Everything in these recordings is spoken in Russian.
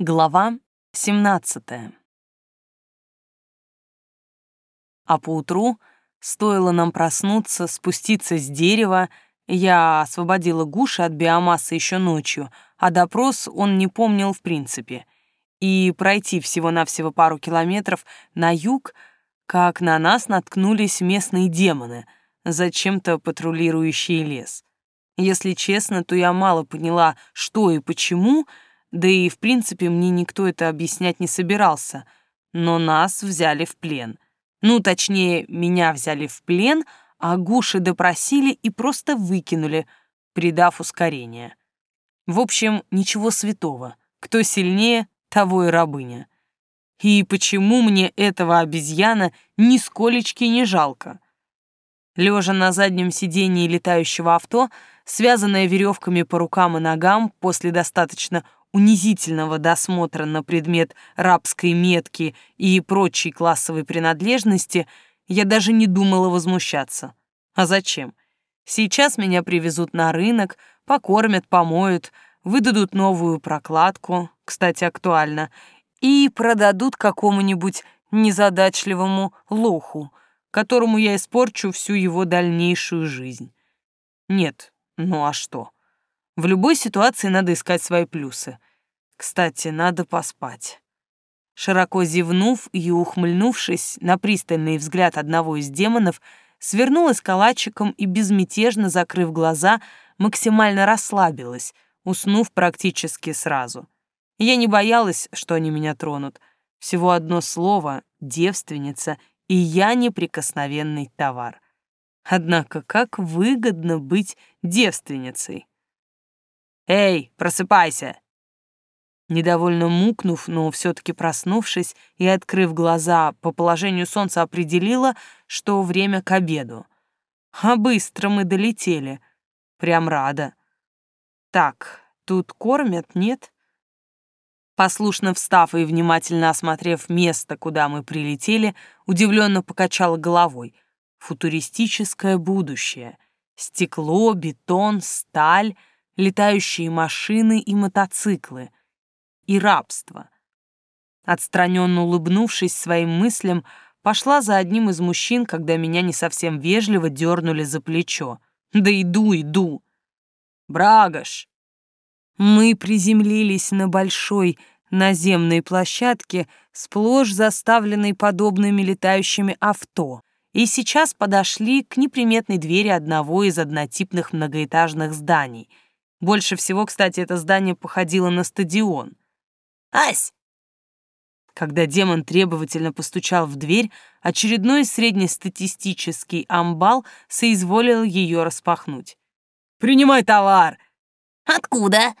Глава 17 А поутру, стоило нам проснуться, спуститься с дерева, я освободила Гуши от биомассы еще ночью, а допрос он не помнил в принципе, и пройти всего-навсего пару километров на юг, как на нас наткнулись местные демоны, зачем-то патрулирующие лес. Если честно, то я мало поняла, что и почему — да и, в принципе, мне никто это объяснять не собирался. Но нас взяли в плен. Ну, точнее, меня взяли в плен, а Гуши допросили и просто выкинули, придав ускорение. В общем, ничего святого. Кто сильнее, того и рабыня. И почему мне этого обезьяна нисколечки не жалко? Лежа на заднем сидении летающего авто, связанная веревками по рукам и ногам после достаточно унизительного досмотра на предмет рабской метки и прочей классовой принадлежности, я даже не думала возмущаться. А зачем? Сейчас меня привезут на рынок, покормят, помоют, выдадут новую прокладку, кстати, актуально, и продадут какому-нибудь незадачливому лоху, которому я испорчу всю его дальнейшую жизнь. Нет, ну а что? В любой ситуации надо искать свои плюсы. Кстати, надо поспать. Широко зевнув и ухмыльнувшись на пристальный взгляд одного из демонов, свернулась калачиком и, безмятежно закрыв глаза, максимально расслабилась, уснув практически сразу. Я не боялась, что они меня тронут. Всего одно слово — девственница, и я неприкосновенный товар. Однако как выгодно быть девственницей. «Эй, просыпайся!» Недовольно мукнув, но все-таки проснувшись и открыв глаза, по положению солнца определила, что время к обеду. А быстро мы долетели. Прям рада. Так, тут кормят, нет? Послушно встав и внимательно осмотрев место, куда мы прилетели, удивленно покачала головой. Футуристическое будущее. Стекло, бетон, сталь, летающие машины и мотоциклы — и рабство. Отстраненно улыбнувшись своим мыслям, пошла за одним из мужчин, когда меня не совсем вежливо дернули за плечо. «Да иду, иду!» «Брагаш!» Мы приземлились на большой наземной площадке, сплошь заставленной подобными летающими авто, и сейчас подошли к неприметной двери одного из однотипных многоэтажных зданий. Больше всего, кстати, это здание походило на стадион — Ась!» Когда демон требовательно постучал в дверь, очередной среднестатистический амбал соизволил ее распахнуть. «Принимай товар!» «Откуда?»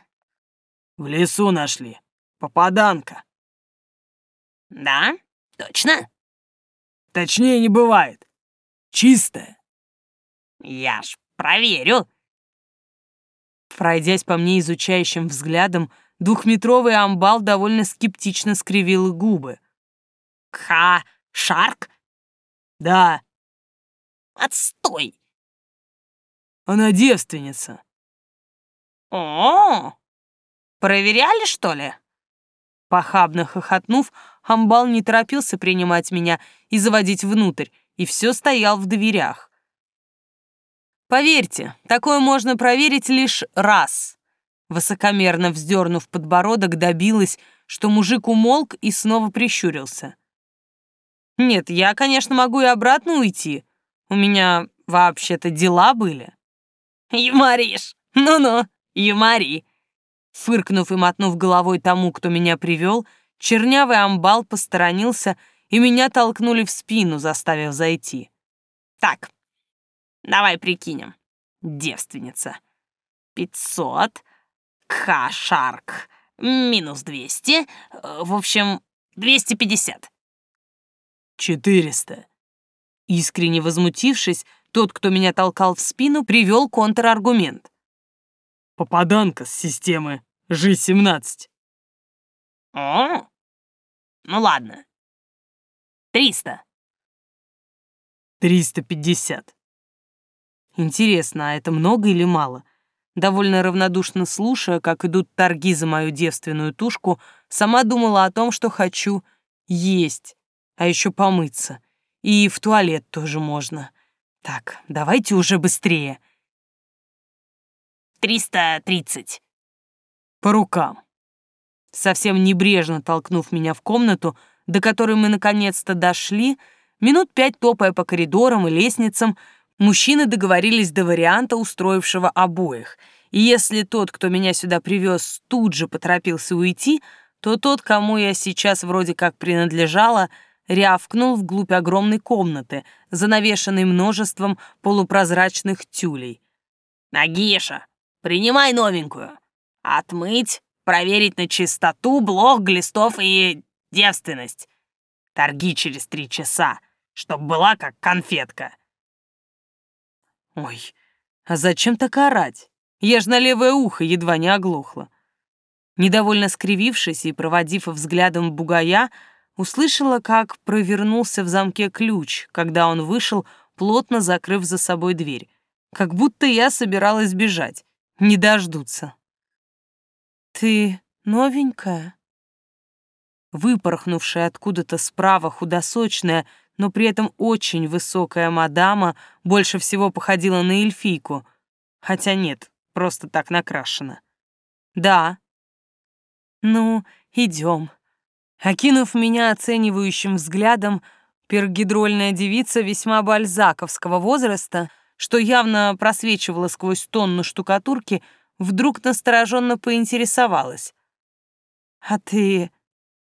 «В лесу нашли. Попаданка». «Да? Точно?» «Точнее не бывает. Чистая». «Я ж проверю». Пройдясь по мне изучающим взглядом, Двухметровый амбал довольно скептично скривил губы. «Ха, Шарк?» «Да». «Отстой!» «Она девственница». «О, проверяли, что ли?» Похабно хохотнув, амбал не торопился принимать меня и заводить внутрь, и все стоял в дверях. Поверьте, такое можно проверить лишь раз. Высокомерно вздернув подбородок, добилась, что мужик умолк и снова прищурился. «Нет, я, конечно, могу и обратно уйти. У меня вообще-то дела были». «Юморишь! Ну-ну, юмори!» Фыркнув и мотнув головой тому, кто меня привел, чернявый амбал посторонился, и меня толкнули в спину, заставив зайти. «Так, давай прикинем. Девственница. Пятьсот Ха-шарк. Минус двести. В общем, двести пятьдесят. Четыреста. Искренне возмутившись, тот, кто меня толкал в спину, привел контраргумент. Попаданка с системы G17. О, ну ладно. Триста. Триста пятьдесят. Интересно, а это много или мало? Довольно равнодушно слушая, как идут торги за мою девственную тушку, сама думала о том, что хочу есть, а еще помыться. И в туалет тоже можно. Так, давайте уже быстрее. «Триста тридцать». По рукам. Совсем небрежно толкнув меня в комнату, до которой мы наконец-то дошли, минут пять топая по коридорам и лестницам, мужчины договорились до варианта, устроившего обоих. И если тот, кто меня сюда привез, тут же поторопился уйти, то тот, кому я сейчас вроде как принадлежала, рявкнул вглубь огромной комнаты, занавешенной множеством полупрозрачных тюлей. «Нагиша, принимай новенькую. Отмыть, проверить на чистоту, блок, глистов и девственность. Торги через три часа, чтоб была как конфетка». Ой, а зачем так орать? Я ж на левое ухо едва не оглохла. Недовольно скривившись и проводив взглядом бугая, услышала, как провернулся в замке ключ, когда он вышел, плотно закрыв за собой дверь. Как будто я собиралась бежать. Не дождутся. «Ты новенькая?» Выпорхнувшая откуда-то справа худосочная, но при этом очень высокая мадама больше всего походила на эльфийку. Хотя нет, просто так накрашена. «Да». «Ну, идем». Окинув меня оценивающим взглядом, пергидрольная девица весьма бальзаковского возраста, что явно просвечивала сквозь тонну штукатурки, вдруг настороженно поинтересовалась. «А ты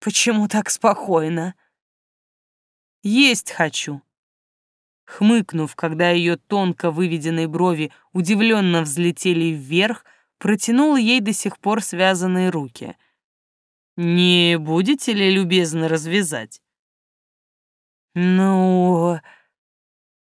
почему так спокойно?» Есть хочу. Хмыкнув, когда ее тонко выведенные брови удивленно взлетели вверх, протянул ей до сих пор связанные руки. «Не будете ли любезно развязать?» «Ну...»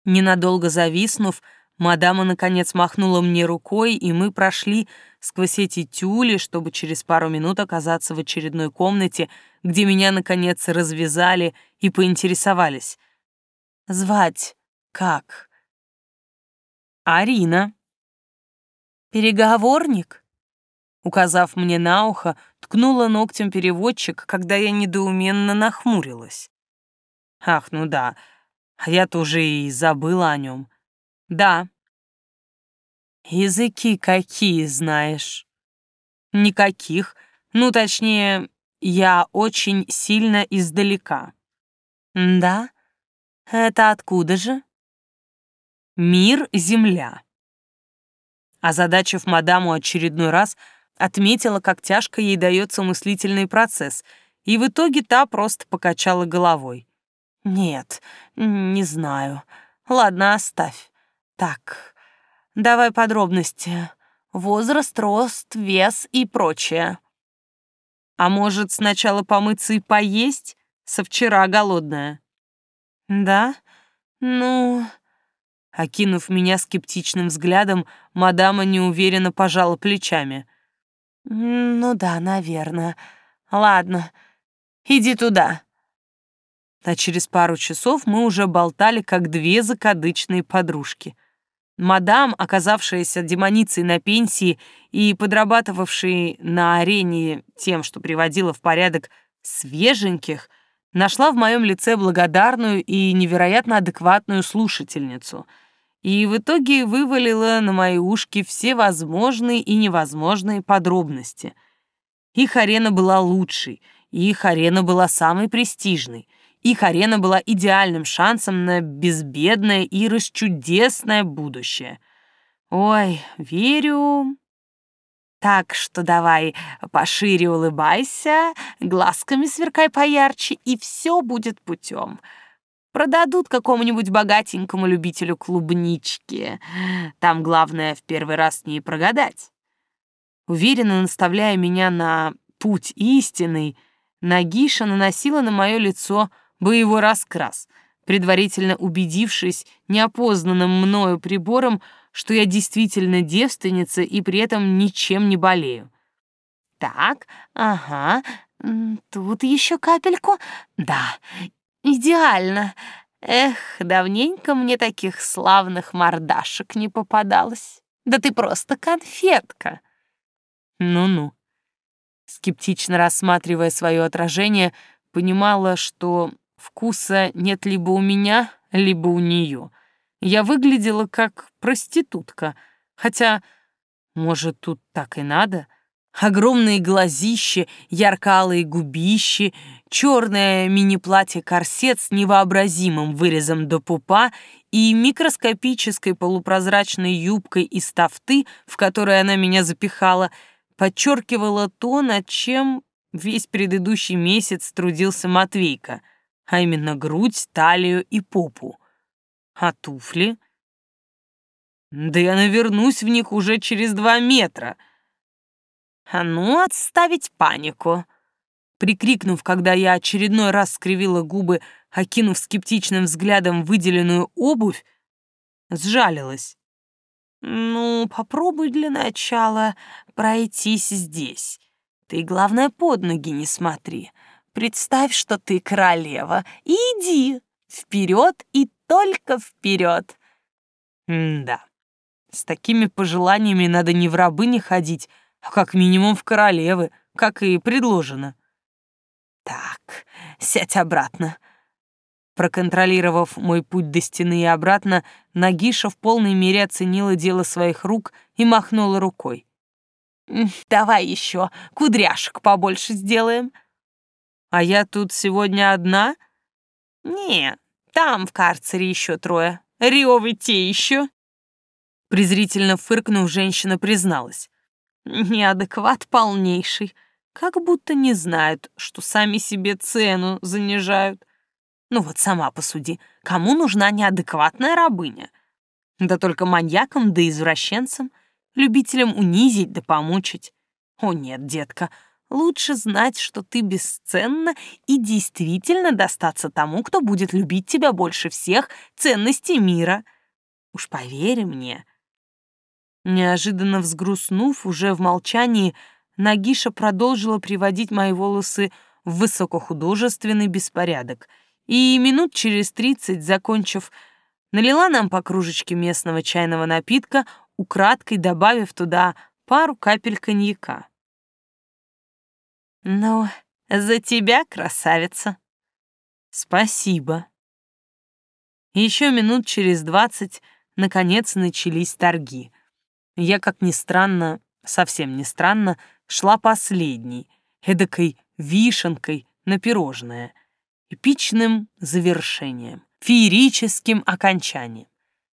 Ненадолго зависнув, мадама наконец махнула мне рукой, и мы прошли сквозь эти тюли, чтобы через пару минут оказаться в очередной комнате, где меня, наконец, развязали и поинтересовались. «Звать как?» «Арина». «Переговорник?» Указав мне на ухо, ткнула ногтем переводчик, когда я недоуменно нахмурилась. «Ах, ну да, а я-то уже и забыла о нем. Да». «Языки какие знаешь?» «Никаких. Ну, точнее, я очень сильно издалека. Да? Это откуда же? Мир — Земля. Озадачив мадаму очередной раз, отметила, как тяжко ей дается мыслительный процесс, и в итоге та просто покачала головой. «Нет, не знаю. Ладно, оставь. Так, давай подробности. Возраст, рост, вес и прочее». А может, сначала помыться и поесть? Со вчера голодная. Да? Ну... Окинув меня скептичным взглядом, мадама неуверенно пожала плечами. «Ну да, наверное. Ладно, иди туда». А через пару часов мы уже болтали, как две закадычные подружки — Мадам, оказавшаяся демоницей на пенсии и подрабатывавшей на арене тем, что приводила в порядок свеженьких, нашла в моем лице благодарную и невероятно адекватную слушательницу и в итоге вывалила на мои ушки все возможные и невозможные подробности. Их арена была лучшей, их арена была самой престижной, их арена была идеальным шансом на безбедное и расчудесное будущее. Ой, верю. Так что давай пошире улыбайся, глазками сверкай поярче, и все будет путем. Продадут какому-нибудь богатенькому любителю клубнички. Там главное в первый раз не прогадать. Уверенно наставляя меня на путь истинный, Нагиша наносила на мое лицо боевой раскрас, предварительно убедившись неопознанным мною прибором, что я действительно девственница и при этом ничем не болею. Так, ага, тут еще капельку. Да, идеально. Эх, давненько мне таких славных мордашек не попадалось. Да ты просто конфетка. Ну-ну. Скептично рассматривая свое отражение, понимала, что вкуса нет либо у меня, либо у нее. Я выглядела как проститутка, хотя, может, тут так и надо. Огромные глазища, ярко-алые губищи, черное мини-платье-корсет с невообразимым вырезом до пупа и микроскопической полупрозрачной юбкой из тафты, в которой она меня запихала, подчеркивала то, над чем весь предыдущий месяц трудился Матвейка, а именно грудь, талию и попу. А туфли? Да я навернусь в них уже через два метра. А ну, отставить панику. Прикрикнув, когда я очередной раз скривила губы, окинув скептичным взглядом выделенную обувь, сжалилась. «Ну, попробуй для начала пройтись здесь. Ты, главное, под ноги не смотри. Представь, что ты королева, и иди вперед и только вперед. да, с такими пожеланиями надо не в рабы не ходить, а как минимум в королевы, как и предложено. Так, сядь обратно. Проконтролировав мой путь до стены и обратно, Нагиша в полной мере оценила дело своих рук и махнула рукой. «Давай еще кудряшек побольше сделаем». «А я тут сегодня одна?» «Не, там в карцере еще трое. Ревы те еще». Презрительно фыркнув, женщина призналась. «Неадекват полнейший. Как будто не знают, что сами себе цену занижают. Ну вот сама посуди, кому нужна неадекватная рабыня? Да только маньякам да извращенцам, любителям унизить да помучить. О нет, детка, Лучше знать, что ты бесценна и действительно достаться тому, кто будет любить тебя больше всех ценностей мира. Уж поверь мне. Неожиданно взгрустнув, уже в молчании, Нагиша продолжила приводить мои волосы в высокохудожественный беспорядок и минут через тридцать, закончив, налила нам по кружечке местного чайного напитка, украдкой добавив туда пару капель коньяка. «Ну, за тебя, красавица!» «Спасибо!» Еще минут через двадцать, наконец, начались торги. Я, как ни странно, совсем не странно, шла последней, эдакой вишенкой на пирожное, эпичным завершением, феерическим окончанием.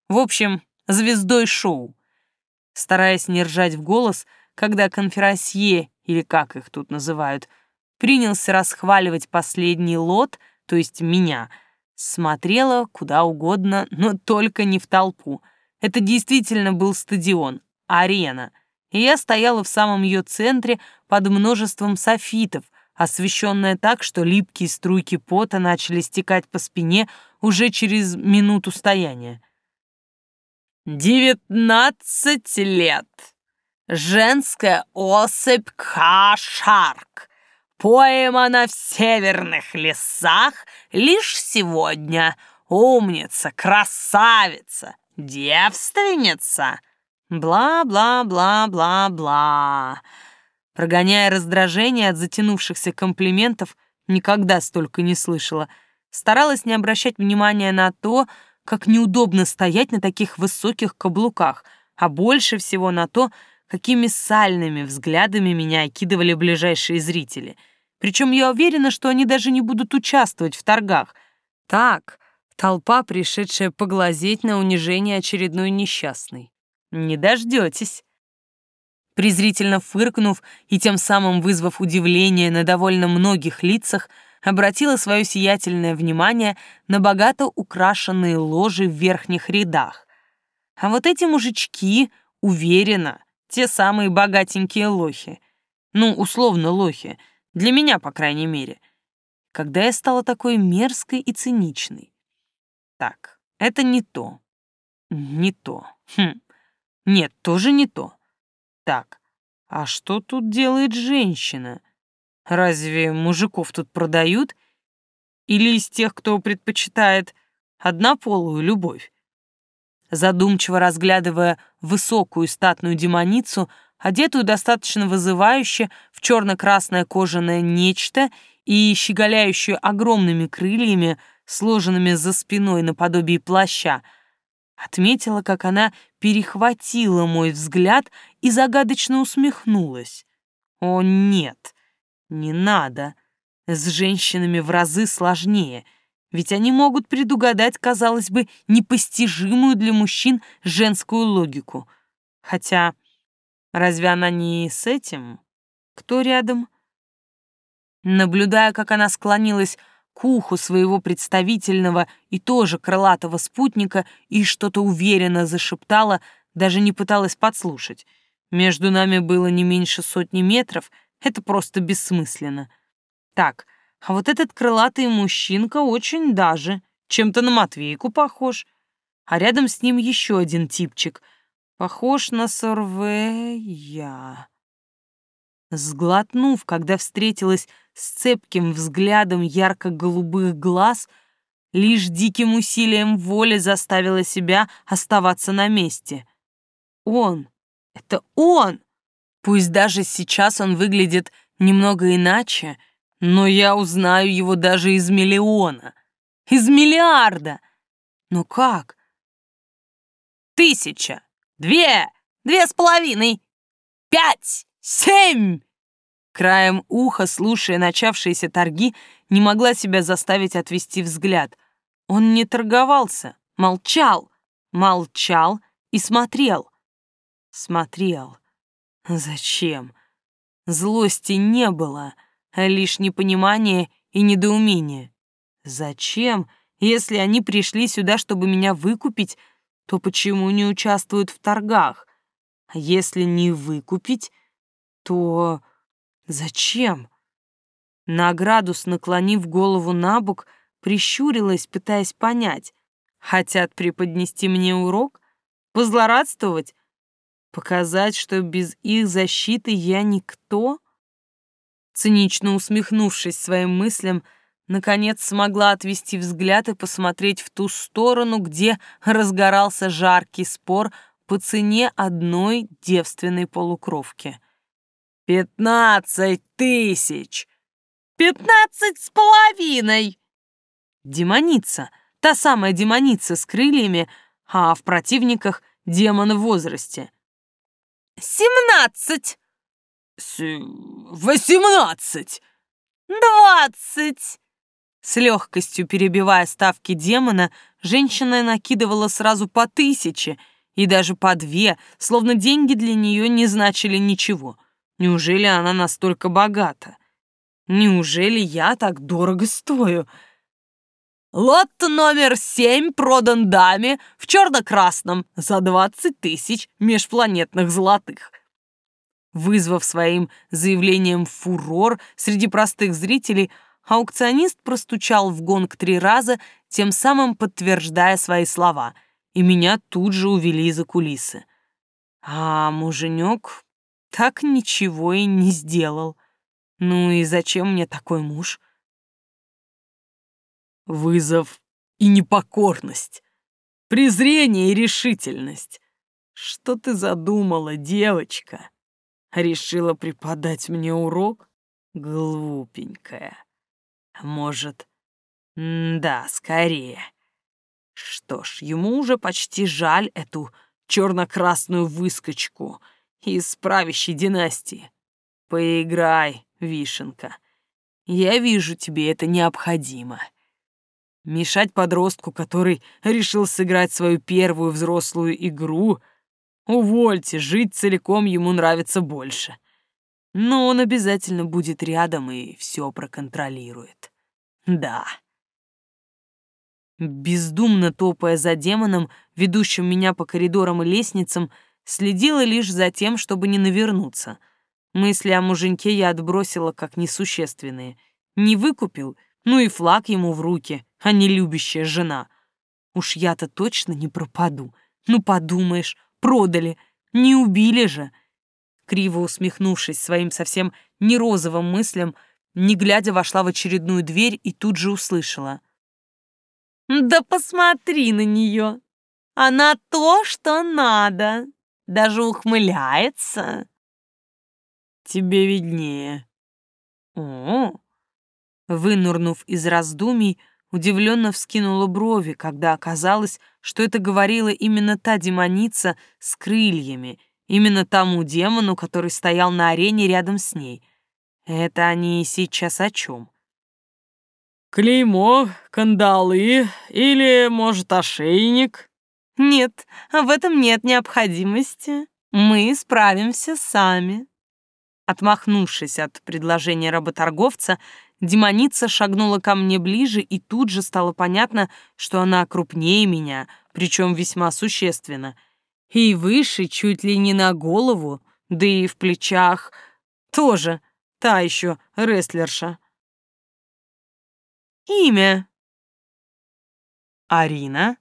В общем, звездой шоу. Стараясь не ржать в голос, когда конферансье или как их тут называют, принялся расхваливать последний лот, то есть меня, смотрела куда угодно, но только не в толпу. Это действительно был стадион, арена, и я стояла в самом ее центре под множеством софитов, освещенная так, что липкие струйки пота начали стекать по спине уже через минуту стояния. «Девятнадцать лет!» Женская особь Кашарк, поймана в северных лесах лишь сегодня. Умница, красавица, девственница. Бла-бла-бла-бла-бла. Прогоняя раздражение от затянувшихся комплиментов, никогда столько не слышала. Старалась не обращать внимания на то, как неудобно стоять на таких высоких каблуках, а больше всего на то, какими сальными взглядами меня окидывали ближайшие зрители. Причем я уверена, что они даже не будут участвовать в торгах. Так, толпа, пришедшая поглазеть на унижение очередной несчастной. Не дождетесь. Презрительно фыркнув и тем самым вызвав удивление на довольно многих лицах, обратила свое сиятельное внимание на богато украшенные ложи в верхних рядах. А вот эти мужички, уверенно, те самые богатенькие лохи. Ну, условно лохи. Для меня, по крайней мере. Когда я стала такой мерзкой и циничной. Так, это не то. Не то. Хм. Нет, тоже не то. Так, а что тут делает женщина? Разве мужиков тут продают? Или из тех, кто предпочитает однополую любовь? Задумчиво разглядывая высокую статную демоницу, одетую достаточно вызывающе в черно-красное кожаное нечто и щеголяющую огромными крыльями, сложенными за спиной наподобие плаща, отметила, как она перехватила мой взгляд и загадочно усмехнулась. «О, нет, не надо. С женщинами в разы сложнее, ведь они могут предугадать, казалось бы, непостижимую для мужчин женскую логику. Хотя, разве она не с этим? Кто рядом?» Наблюдая, как она склонилась к уху своего представительного и тоже крылатого спутника и что-то уверенно зашептала, даже не пыталась подслушать. Между нами было не меньше сотни метров, это просто бессмысленно. Так, а вот этот крылатый мужчинка очень даже, чем-то на Матвейку похож. А рядом с ним еще один типчик, похож на Сорвея. Сглотнув, когда встретилась с цепким взглядом ярко-голубых глаз, лишь диким усилием воли заставила себя оставаться на месте. Он! Это он! Пусть даже сейчас он выглядит немного иначе, но я узнаю его даже из миллиона, из миллиарда. Но как? Тысяча, две, две с половиной, пять, семь! Краем уха, слушая начавшиеся торги, не могла себя заставить отвести взгляд. Он не торговался, молчал, молчал и смотрел. Смотрел. Зачем? Злости не было, лишь непонимание и недоумение. Зачем, если они пришли сюда, чтобы меня выкупить, то почему не участвуют в торгах? А если не выкупить, то... Зачем? На градус, наклонив голову на бок, прищурилась, пытаясь понять. Хотят преподнести мне урок? Позлорадствовать? Показать, что без их защиты я никто? Цинично усмехнувшись своим мыслям, наконец смогла отвести взгляд и посмотреть в ту сторону, где разгорался жаркий спор по цене одной девственной полукровки. «Пятнадцать тысяч!» «Пятнадцать с половиной!» Демоница, та самая демоница с крыльями, а в противниках демон в возрасте. «Семнадцать!» С... «Восемнадцать!» «Двадцать!» С легкостью перебивая ставки демона, женщина накидывала сразу по тысяче и даже по две, словно деньги для нее не значили ничего. Неужели она настолько богата? Неужели я так дорого стою? Лот номер семь продан даме в черно-красном за двадцать тысяч межпланетных золотых. Вызвав своим заявлением фурор среди простых зрителей, аукционист простучал в гонг три раза, тем самым подтверждая свои слова, и меня тут же увели за кулисы. А муженек так ничего и не сделал. Ну и зачем мне такой муж? Вызов и непокорность, презрение и решительность. Что ты задумала, девочка? Решила преподать мне урок? Глупенькая. Может, да, скорее. Что ж, ему уже почти жаль эту черно-красную выскочку — из правящей династии. Поиграй, вишенка. Я вижу, тебе это необходимо. Мешать подростку, который решил сыграть свою первую взрослую игру, увольте, жить целиком ему нравится больше. Но он обязательно будет рядом и все проконтролирует. Да. Бездумно топая за демоном, ведущим меня по коридорам и лестницам, Следила лишь за тем, чтобы не навернуться. Мысли о муженьке я отбросила как несущественные. Не выкупил, ну и флаг ему в руки, а не любящая жена. Уж я-то точно не пропаду. Ну, подумаешь, продали, не убили же. Криво усмехнувшись своим совсем не розовым мыслям, не глядя вошла в очередную дверь и тут же услышала. «Да посмотри на нее! Она то, что надо. Даже ухмыляется. Тебе виднее. О, Вынурнув из раздумий, удивленно вскинула брови, когда оказалось, что это говорила именно та демоница с крыльями, именно тому демону, который стоял на арене рядом с ней. Это они сейчас о чем? «Клеймо, кандалы или, может, ошейник?» нет, в этом нет необходимости. Мы справимся сами. Отмахнувшись от предложения работорговца, демоница шагнула ко мне ближе, и тут же стало понятно, что она крупнее меня, причем весьма существенно. И выше чуть ли не на голову, да и в плечах тоже та еще рестлерша. Имя. Арина.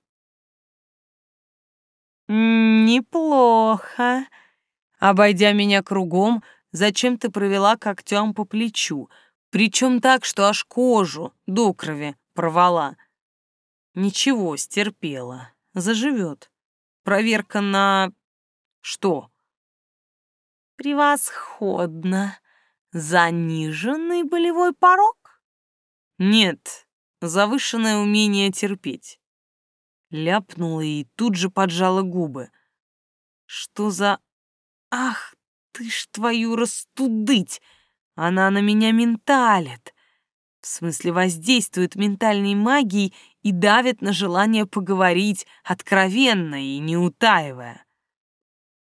Неплохо. Обойдя меня кругом, зачем ты провела когтем по плечу, причем так, что аж кожу до крови порвала. Ничего, стерпела. Заживет. Проверка на... что? Превосходно. Заниженный болевой порог? Нет, завышенное умение терпеть. Ляпнула и тут же поджала губы. Что за... Ах, ты ж твою растудыть! Она на меня менталит. В смысле, воздействует ментальной магией и давит на желание поговорить откровенно и не утаивая.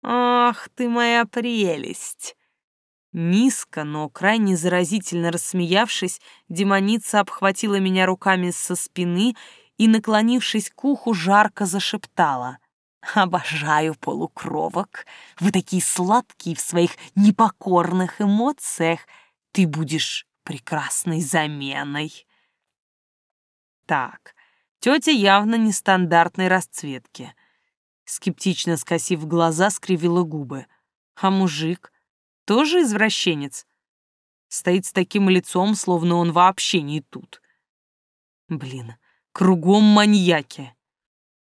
Ах ты моя прелесть! Низко, но крайне заразительно рассмеявшись, демоница обхватила меня руками со спины и, наклонившись к уху, жарко зашептала. Обожаю полукровок. Вы такие сладкие в своих непокорных эмоциях. Ты будешь прекрасной заменой. Так, тетя явно нестандартной расцветки. Скептично скосив глаза, скривила губы. А мужик тоже извращенец? Стоит с таким лицом, словно он вообще не тут. Блин, кругом маньяки.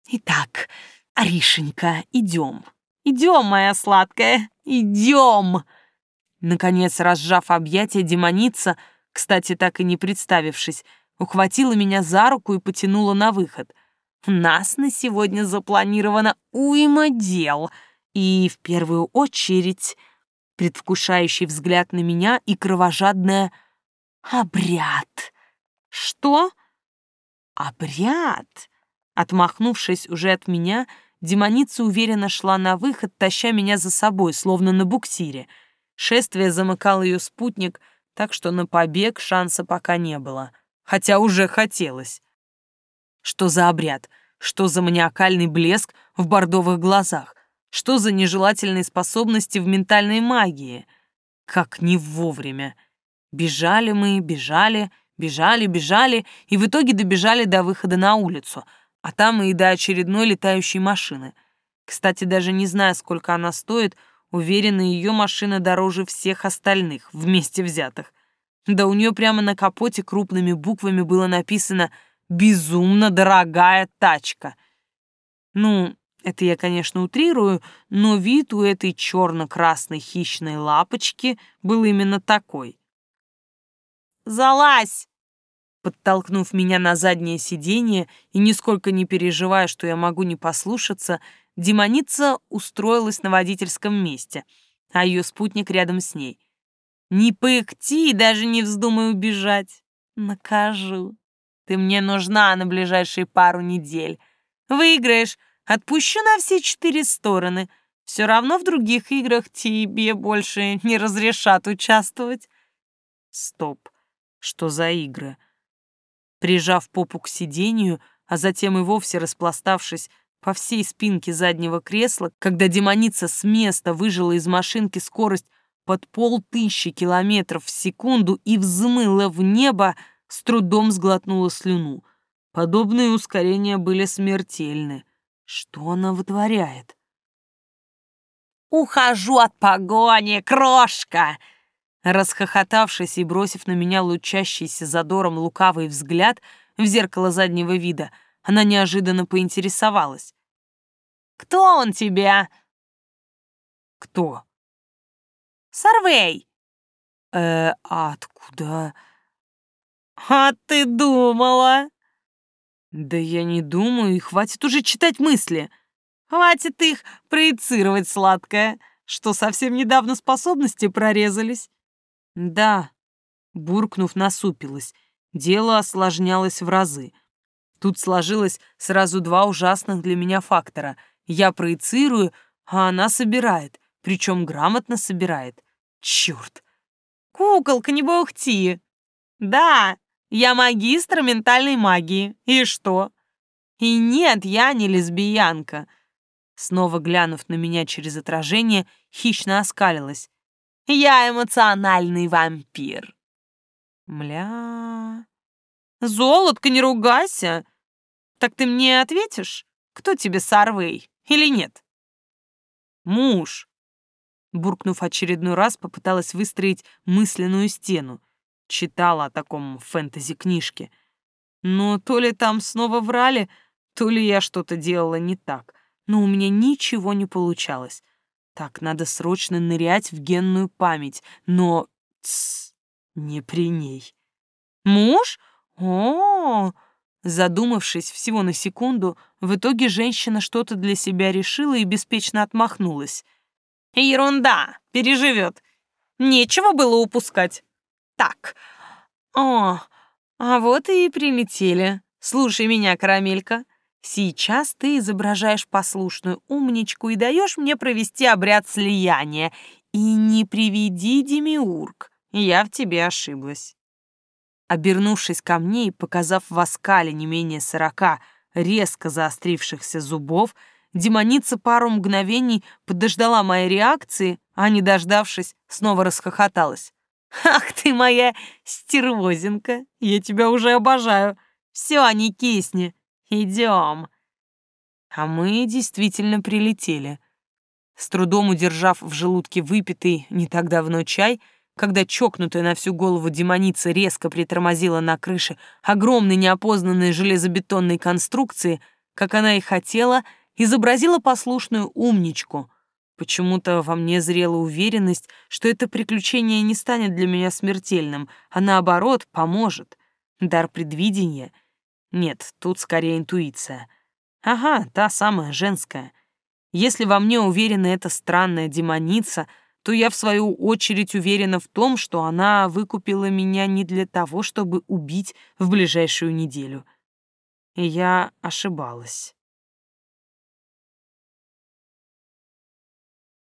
Итак, Аришенька, идем. Идем, моя сладкая, идем. Наконец, разжав объятия, демоница, кстати, так и не представившись, ухватила меня за руку и потянула на выход. У нас на сегодня запланировано уйма дел, и в первую очередь предвкушающий взгляд на меня и кровожадная обряд. Что? Обряд? Отмахнувшись уже от меня, демоница уверенно шла на выход, таща меня за собой, словно на буксире. Шествие замыкал ее спутник, так что на побег шанса пока не было. Хотя уже хотелось. Что за обряд? Что за маниакальный блеск в бордовых глазах? Что за нежелательные способности в ментальной магии? Как не вовремя. Бежали мы, бежали, бежали, бежали, и в итоге добежали до выхода на улицу — а там и до очередной летающей машины. Кстати, даже не зная, сколько она стоит, уверена, ее машина дороже всех остальных, вместе взятых. Да у нее прямо на капоте крупными буквами было написано «Безумно дорогая тачка». Ну, это я, конечно, утрирую, но вид у этой черно-красной хищной лапочки был именно такой. «Залазь!» Подтолкнув меня на заднее сиденье и нисколько не переживая, что я могу не послушаться, демоница устроилась на водительском месте, а ее спутник рядом с ней. «Не пыхти и даже не вздумай убежать. Накажу. Ты мне нужна на ближайшие пару недель. Выиграешь, отпущу на все четыре стороны. Все равно в других играх тебе больше не разрешат участвовать». «Стоп. Что за игры?» Прижав попу к сиденью, а затем и вовсе распластавшись по всей спинке заднего кресла, когда демоница с места выжила из машинки скорость под полтыщи километров в секунду и взмыла в небо, с трудом сглотнула слюну. Подобные ускорения были смертельны. Что она вытворяет? «Ухожу от погони, крошка!» Расхохотавшись и бросив на меня лучащийся задором лукавый взгляд в зеркало заднего вида, она неожиданно поинтересовалась. Кто он тебе?» «Кто?» «Сорвей!» «Э, а откуда?» «А ты думала?» «Да я не думаю, и хватит уже читать мысли!» «Хватит их проецировать, сладкое, что совсем недавно способности прорезались!» «Да», — буркнув, насупилась. Дело осложнялось в разы. Тут сложилось сразу два ужасных для меня фактора. Я проецирую, а она собирает, причем грамотно собирает. Черт! «Куколка, не бухти!» «Да, я магистр ментальной магии. И что?» «И нет, я не лесбиянка». Снова глянув на меня через отражение, хищно оскалилась. «Я эмоциональный вампир». Мля... «Золотко, не ругайся! Так ты мне ответишь, кто тебе Сарвей или нет?» «Муж!» Буркнув очередной раз, попыталась выстроить мысленную стену. Читала о таком фэнтези-книжке. Но то ли там снова врали, то ли я что-то делала не так. Но у меня ничего не получалось. Так, надо срочно нырять в генную память. Но... Тс, не при ней. «Муж? О, -о, -о Задумавшись всего на секунду, в итоге женщина что-то для себя решила и беспечно отмахнулась. «Ерунда! Переживет! Нечего было упускать!» Так. О, а вот и прилетели. Слушай меня, карамелька. Сейчас ты изображаешь послушную умничку и даешь мне провести обряд слияния. И не приведи Демиург. Я в тебе ошиблась. Обернувшись ко мне и показав в оскале не менее сорока резко заострившихся зубов, демоница пару мгновений подождала моей реакции, а, не дождавшись, снова расхохоталась. «Ах ты моя стервозинка! Я тебя уже обожаю! Все, не кисни! Идем!» А мы действительно прилетели. С трудом удержав в желудке выпитый не так давно чай, когда чокнутая на всю голову демоница резко притормозила на крыше огромной неопознанной железобетонной конструкции, как она и хотела, изобразила послушную умничку, Почему-то во мне зрела уверенность, что это приключение не станет для меня смертельным, а наоборот, поможет. Дар предвидения? Нет, тут скорее интуиция. Ага, та самая женская. Если во мне уверена эта странная демоница, то я в свою очередь уверена в том, что она выкупила меня не для того, чтобы убить в ближайшую неделю. И я ошибалась.